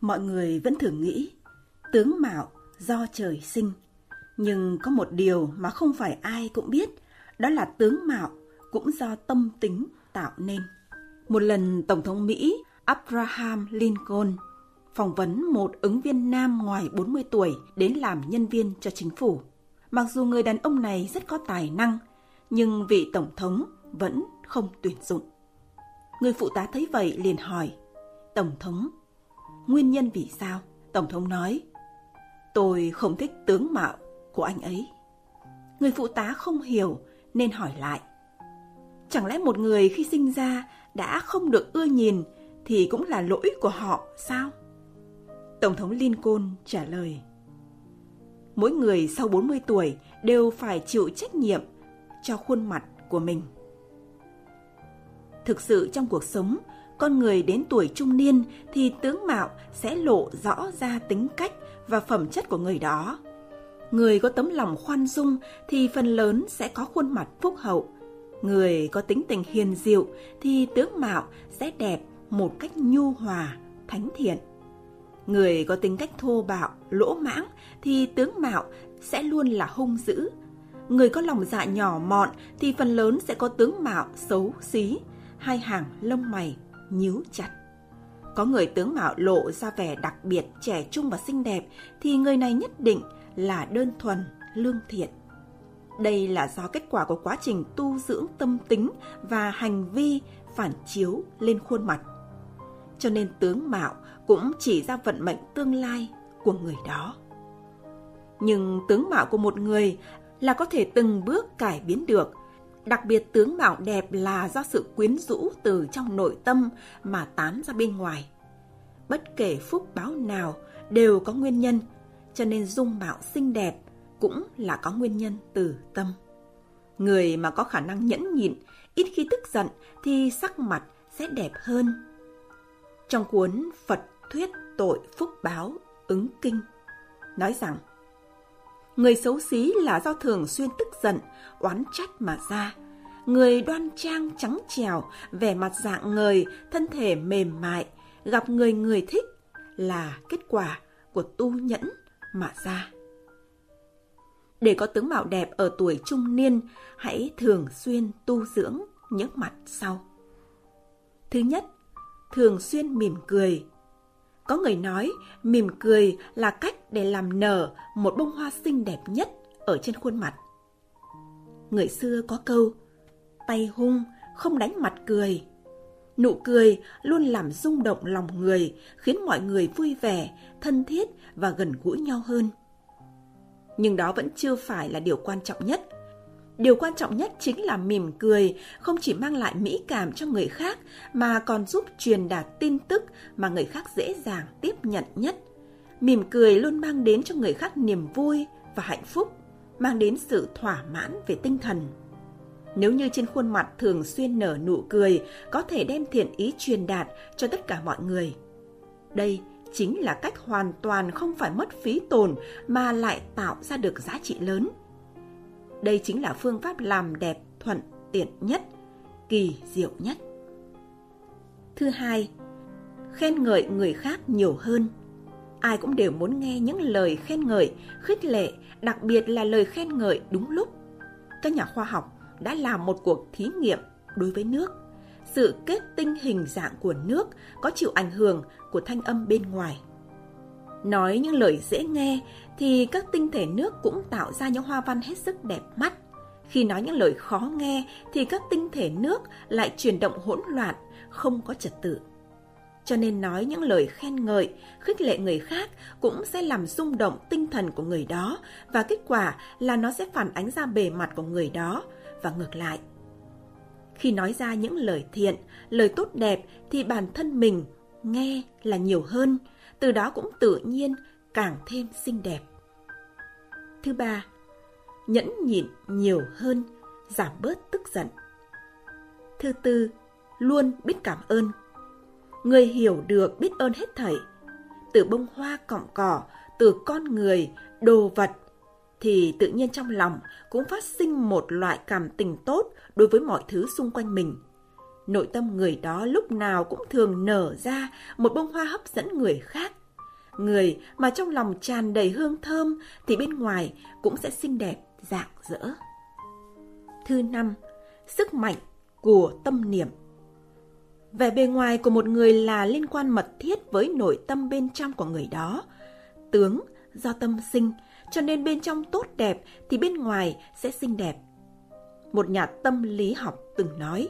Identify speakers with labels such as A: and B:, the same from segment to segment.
A: Mọi người vẫn thường nghĩ tướng mạo do trời sinh, nhưng có một điều mà không phải ai cũng biết, đó là tướng mạo cũng do tâm tính tạo nên. Một lần Tổng thống Mỹ Abraham Lincoln phỏng vấn một ứng viên nam ngoài 40 tuổi đến làm nhân viên cho chính phủ. Mặc dù người đàn ông này rất có tài năng, nhưng vị tổng thống vẫn không tuyển dụng. Người phụ tá thấy vậy liền hỏi, Tổng thống, nguyên nhân vì sao? Tổng thống nói, tôi không thích tướng mạo của anh ấy. Người phụ tá không hiểu nên hỏi lại, chẳng lẽ một người khi sinh ra đã không được ưa nhìn thì cũng là lỗi của họ sao? Tổng thống Lincoln trả lời, mỗi người sau 40 tuổi đều phải chịu trách nhiệm cho khuôn mặt của mình. Thực sự trong cuộc sống, con người đến tuổi trung niên thì tướng mạo sẽ lộ rõ ra tính cách và phẩm chất của người đó. Người có tấm lòng khoan dung thì phần lớn sẽ có khuôn mặt phúc hậu. Người có tính tình hiền diệu thì tướng mạo sẽ đẹp một cách nhu hòa, thánh thiện. Người có tính cách thô bạo, lỗ mãng thì tướng mạo sẽ luôn là hung dữ. Người có lòng dạ nhỏ mọn thì phần lớn sẽ có tướng mạo xấu xí, hai hàng lông mày nhíu chặt. Có người tướng mạo lộ ra vẻ đặc biệt, trẻ trung và xinh đẹp thì người này nhất định là đơn thuần, lương thiện. Đây là do kết quả của quá trình tu dưỡng tâm tính và hành vi phản chiếu lên khuôn mặt. Cho nên tướng mạo cũng chỉ ra vận mệnh tương lai của người đó. Nhưng tướng mạo của một người là có thể từng bước cải biến được. Đặc biệt tướng mạo đẹp là do sự quyến rũ từ trong nội tâm mà tán ra bên ngoài. Bất kể phúc báo nào đều có nguyên nhân, cho nên dung mạo xinh đẹp cũng là có nguyên nhân từ tâm. Người mà có khả năng nhẫn nhịn, ít khi tức giận thì sắc mặt sẽ đẹp hơn. Trong cuốn Phật thuyết tội phúc báo ứng kinh nói rằng người xấu xí là do thường xuyên tức giận oán trách mà ra người đoan trang trắng trèo vẻ mặt dạng người thân thể mềm mại gặp người người thích là kết quả của tu nhẫn mà ra. Để có tướng mạo đẹp ở tuổi trung niên hãy thường xuyên tu dưỡng những mặt sau. Thứ nhất thường xuyên mỉm cười. Có người nói mỉm cười là cách để làm nở một bông hoa xinh đẹp nhất ở trên khuôn mặt. Người xưa có câu, tay hung không đánh mặt cười. Nụ cười luôn làm rung động lòng người, khiến mọi người vui vẻ, thân thiết và gần gũi nhau hơn. Nhưng đó vẫn chưa phải là điều quan trọng nhất – Điều quan trọng nhất chính là mỉm cười không chỉ mang lại mỹ cảm cho người khác mà còn giúp truyền đạt tin tức mà người khác dễ dàng tiếp nhận nhất. Mỉm cười luôn mang đến cho người khác niềm vui và hạnh phúc, mang đến sự thỏa mãn về tinh thần. Nếu như trên khuôn mặt thường xuyên nở nụ cười có thể đem thiện ý truyền đạt cho tất cả mọi người. Đây chính là cách hoàn toàn không phải mất phí tồn mà lại tạo ra được giá trị lớn – đây chính là phương pháp làm đẹp thuận tiện nhất, kỳ diệu nhất. Thứ hai, khen ngợi người khác nhiều hơn. Ai cũng đều muốn nghe những lời khen ngợi, khích lệ, đặc biệt là lời khen ngợi đúng lúc. Các nhà khoa học đã làm một cuộc thí nghiệm đối với nước. Sự kết tinh hình dạng của nước có chịu ảnh hưởng của thanh âm bên ngoài. Nói những lời dễ nghe thì các tinh thể nước cũng tạo ra những hoa văn hết sức đẹp mắt. Khi nói những lời khó nghe thì các tinh thể nước lại chuyển động hỗn loạn, không có trật tự. Cho nên nói những lời khen ngợi, khích lệ người khác cũng sẽ làm rung động tinh thần của người đó và kết quả là nó sẽ phản ánh ra bề mặt của người đó và ngược lại. Khi nói ra những lời thiện, lời tốt đẹp thì bản thân mình nghe là nhiều hơn, từ đó cũng tự nhiên càng thêm xinh đẹp. Thứ ba, nhẫn nhịn nhiều hơn, giảm bớt tức giận. Thứ tư, luôn biết cảm ơn. Người hiểu được biết ơn hết thảy, từ bông hoa cọng cỏ, từ con người, đồ vật, thì tự nhiên trong lòng cũng phát sinh một loại cảm tình tốt đối với mọi thứ xung quanh mình. Nội tâm người đó lúc nào cũng thường nở ra một bông hoa hấp dẫn người khác. Người mà trong lòng tràn đầy hương thơm thì bên ngoài cũng sẽ xinh đẹp, rạng rỡ. Thứ năm, sức mạnh của tâm niệm. Vẻ bề ngoài của một người là liên quan mật thiết với nội tâm bên trong của người đó. Tướng do tâm sinh, cho nên bên trong tốt đẹp thì bên ngoài sẽ xinh đẹp. Một nhà tâm lý học từng nói,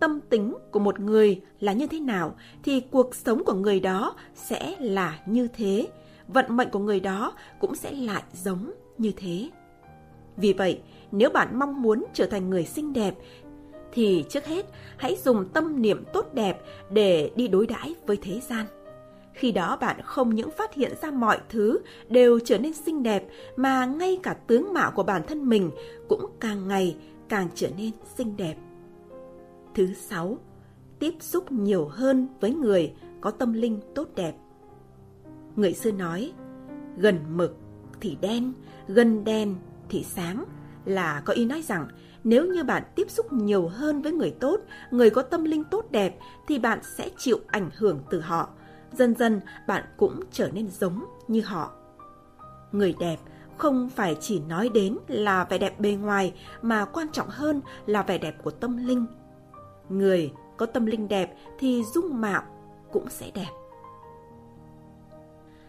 A: tâm tính của một người là như thế nào thì cuộc sống của người đó sẽ là như thế, vận mệnh của người đó cũng sẽ lại giống như thế. Vì vậy, nếu bạn mong muốn trở thành người xinh đẹp thì trước hết hãy dùng tâm niệm tốt đẹp để đi đối đãi với thế gian. Khi đó bạn không những phát hiện ra mọi thứ đều trở nên xinh đẹp mà ngay cả tướng mạo của bản thân mình cũng càng ngày càng trở nên xinh đẹp. Thứ sáu, tiếp xúc nhiều hơn với người có tâm linh tốt đẹp. Người xưa nói, gần mực thì đen, gần đen thì sáng, là có ý nói rằng nếu như bạn tiếp xúc nhiều hơn với người tốt, người có tâm linh tốt đẹp thì bạn sẽ chịu ảnh hưởng từ họ. Dần dần bạn cũng trở nên giống như họ. Người đẹp không phải chỉ nói đến là vẻ đẹp bề ngoài mà quan trọng hơn là vẻ đẹp của tâm linh. Người có tâm linh đẹp thì dung mạo cũng sẽ đẹp.